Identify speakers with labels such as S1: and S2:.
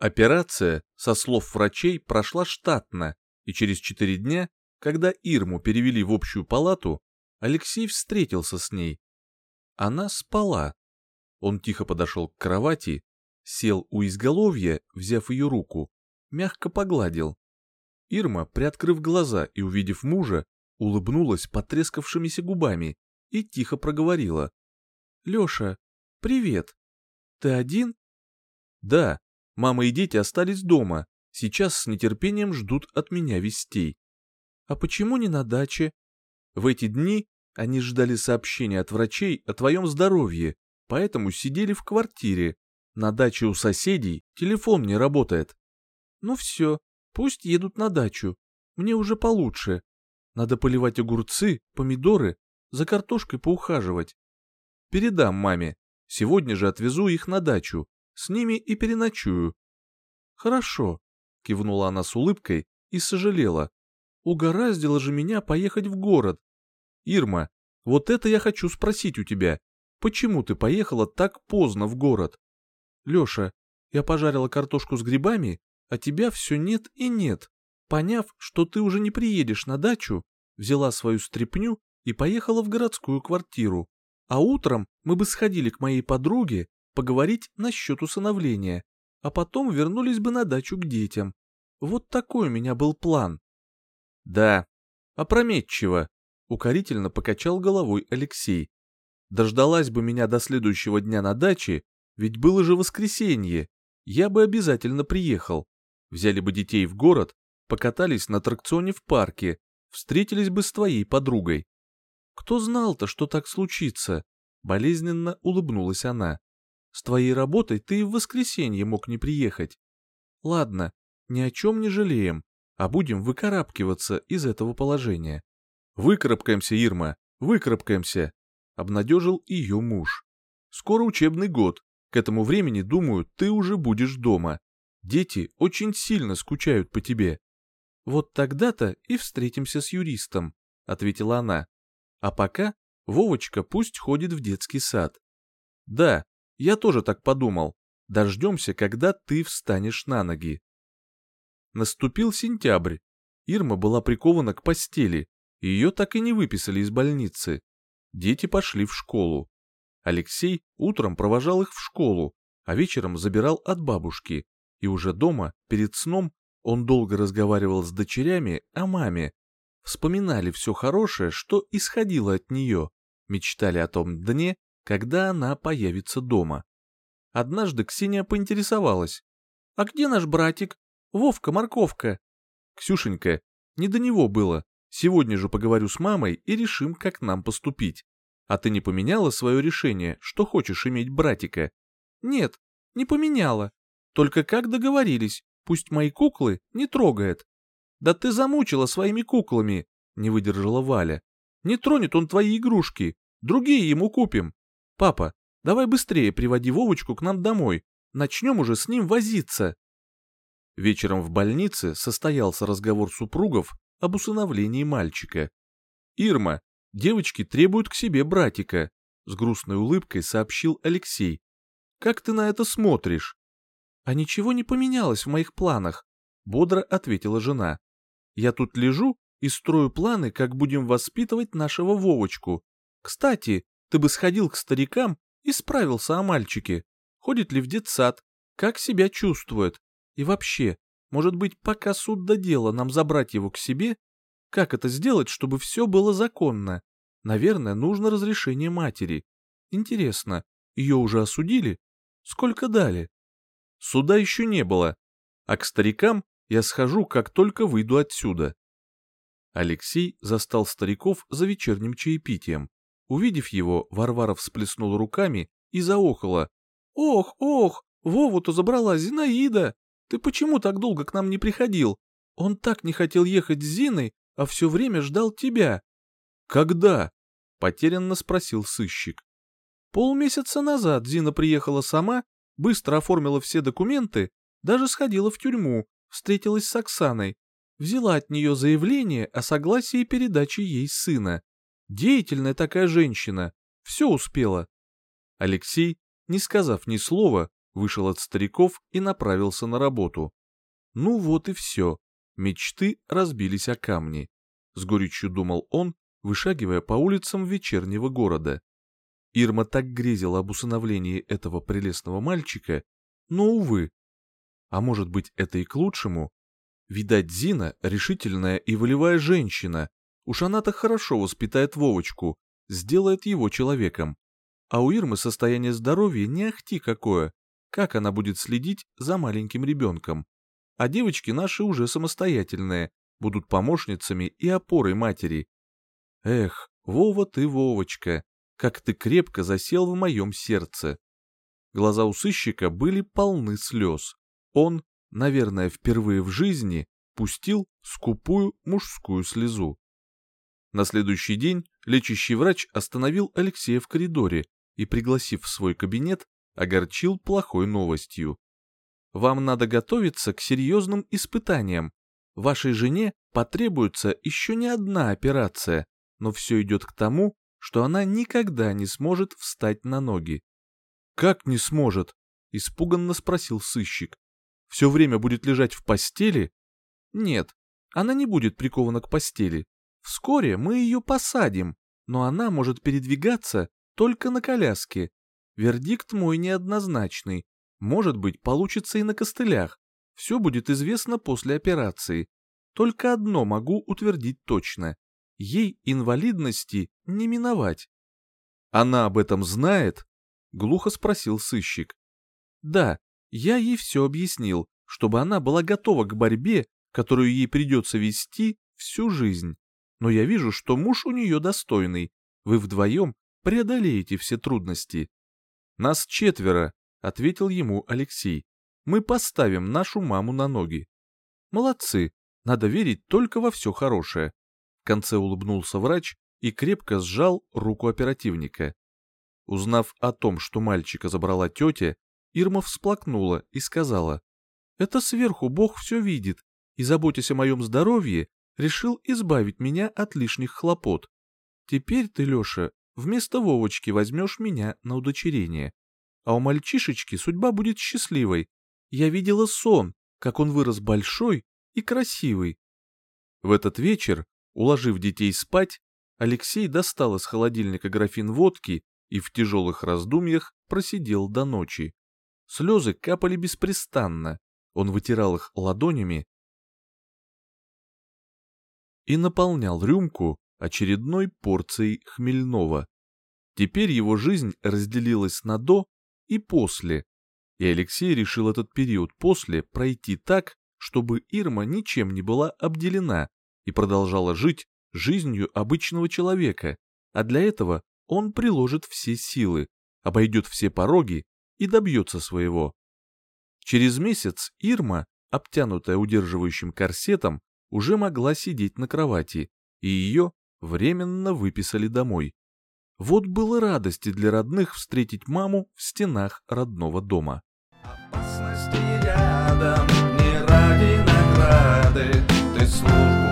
S1: Операция, со слов врачей, прошла штатно, и через четыре дня, когда Ирму перевели в общую палату, Алексей встретился с ней. Она спала. Он тихо подошел к кровати, сел у изголовья, взяв ее руку, мягко погладил. Ирма, приоткрыв глаза и увидев мужа, улыбнулась потрескавшимися губами и тихо проговорила. «Леша, привет. Ты один?» «Да, мама и дети остались дома, сейчас с нетерпением ждут от меня вестей». «А почему не на даче?» «В эти дни они ждали сообщения от врачей о твоем здоровье, поэтому сидели в квартире. На даче у соседей телефон не работает». «Ну все, пусть едут на дачу. Мне уже получше. Надо поливать огурцы, помидоры, за картошкой поухаживать. Передам маме. Сегодня же отвезу их на дачу. С ними и переночую. Хорошо, кивнула она с улыбкой и сожалела. Угораздило же меня поехать в город. Ирма, вот это я хочу спросить у тебя. Почему ты поехала так поздно в город? Леша, я пожарила картошку с грибами, а тебя все нет и нет. Поняв, что ты уже не приедешь на дачу, взяла свою стряпню и поехала в городскую квартиру. А утром мы бы сходили к моей подруге поговорить насчет усыновления, а потом вернулись бы на дачу к детям. Вот такой у меня был план. Да, опрометчиво, укорительно покачал головой Алексей. Дождалась бы меня до следующего дня на даче, ведь было же воскресенье, я бы обязательно приехал. Взяли бы детей в город, покатались на аттракционе в парке, встретились бы с твоей подругой. Кто знал-то, что так случится? Болезненно улыбнулась она. С твоей работой ты и в воскресенье мог не приехать. Ладно, ни о чем не жалеем, а будем выкарабкиваться из этого положения. Выкарабкаемся, Ирма, выкарабкаемся, обнадежил ее муж. Скоро учебный год, к этому времени, думаю, ты уже будешь дома. Дети очень сильно скучают по тебе. «Вот тогда-то и встретимся с юристом», — ответила она. «А пока Вовочка пусть ходит в детский сад». «Да, я тоже так подумал. Дождемся, когда ты встанешь на ноги». Наступил сентябрь. Ирма была прикована к постели, ее так и не выписали из больницы. Дети пошли в школу. Алексей утром провожал их в школу, а вечером забирал от бабушки, и уже дома, перед сном, он долго разговаривал с дочерями о маме. Вспоминали все хорошее, что исходило от нее, мечтали о том дне, когда она появится дома. Однажды Ксения поинтересовалась. «А где наш братик? Вовка-морковка?» «Ксюшенька, не до него было. Сегодня же поговорю с мамой и решим, как нам поступить. А ты не поменяла свое решение, что хочешь иметь братика?» «Нет, не поменяла. Только как договорились, Пусть мои куклы не трогает. Да ты замучила своими куклами, не выдержала Валя. Не тронет он твои игрушки, другие ему купим. Папа, давай быстрее приводи Вовочку к нам домой, начнем уже с ним возиться. Вечером в больнице состоялся разговор супругов об усыновлении мальчика. «Ирма, девочки требуют к себе братика», — с грустной улыбкой сообщил Алексей. «Как ты на это смотришь?» «А ничего не поменялось в моих планах», — бодро ответила жена. «Я тут лежу и строю планы, как будем воспитывать нашего Вовочку. Кстати, ты бы сходил к старикам и справился о мальчике. Ходит ли в детсад, как себя чувствует. И вообще, может быть, пока суд до дела нам забрать его к себе? Как это сделать, чтобы все было законно? Наверное, нужно разрешение матери. Интересно, ее уже осудили? Сколько дали? Суда еще не было, а к старикам я схожу, как только выйду отсюда. Алексей застал стариков за вечерним чаепитием. Увидев его, Варвара всплеснула руками и заохала. «Ох, ох, Вову-то забрала Зинаида! Ты почему так долго к нам не приходил? Он так не хотел ехать с Зиной, а все время ждал тебя». «Когда?» — потерянно спросил сыщик. Полмесяца назад Зина приехала сама быстро оформила все документы, даже сходила в тюрьму, встретилась с Оксаной, взяла от нее заявление о согласии передачи ей сына. Деятельная такая женщина, все успела. Алексей, не сказав ни слова, вышел от стариков и направился на работу. Ну вот и все. Мечты разбились о камни. С горечью думал он, вышагивая по улицам вечернего города. Ирма так грезила об усыновлении этого прелестного мальчика, но, увы. А может быть, это и к лучшему? Видать, Зина — решительная и волевая женщина. Уж она-то хорошо воспитает Вовочку, сделает его человеком. А у Ирмы состояние здоровья не ахти какое. Как она будет следить за маленьким ребенком? А девочки наши уже самостоятельные, будут помощницами и опорой матери. Эх, Вова ты, Вовочка, как ты крепко засел в моем сердце. Глаза у сыщика были полны слез. Он, наверное, впервые в жизни пустил скупую мужскую слезу. На следующий день лечащий врач остановил Алексея в коридоре и, пригласив в свой кабинет, огорчил плохой новостью. «Вам надо готовиться к серьезным испытаниям. Вашей жене потребуется еще не одна операция, но все идет к тому, что она никогда не сможет встать на ноги». «Как не сможет?» — испуганно спросил сыщик. «Все время будет лежать в постели?» «Нет, она не будет прикована к постели. Вскоре мы ее посадим, но она может передвигаться только на коляске. Вердикт мой неоднозначный. Может быть, получится и на костылях. Все будет известно после операции. Только одно могу утвердить точно. Ей инвалидности не миновать. Она об этом знает? Глухо спросил сыщик. Да, я ей все объяснил, чтобы она была готова к борьбе, которую ей придется вести всю жизнь. Но я вижу, что муж у нее достойный. Вы вдвоем преодолеете все трудности. Нас четверо, ответил ему Алексей. Мы поставим нашу маму на ноги. Молодцы, надо верить только во все хорошее. В конце улыбнулся врач и крепко сжал руку оперативника. Узнав о том, что мальчика забрала тетя, Ирма всплакнула и сказала, «Это сверху Бог все видит, и, заботясь о моем здоровье, решил избавить меня от лишних хлопот. Теперь ты, Леша, вместо Вовочки возьмешь меня на удочерение. А у мальчишечки судьба будет счастливой. Я видела сон, как он вырос большой и красивый. В этот вечер, уложив детей спать, Алексей достал из холодильника графин водки и в тяжелых раздумьях просидел до ночи. Слезы капали беспрестанно, он вытирал их ладонями и наполнял рюмку очередной порцией хмельного. Теперь его жизнь разделилась на «до» и «после», и Алексей решил этот период «после» пройти так, чтобы Ирма ничем не была обделена и продолжала жить жизнью обычного человека, а для этого он приложит все силы, обойдет все пороги и добьется своего. Через месяц Ирма, обтянутая удерживающим корсетом, уже могла сидеть на кровати, и ее временно выписали домой. Вот было радости для родных встретить маму в стенах родного дома. Опасности рядом, не ради награды, ты службу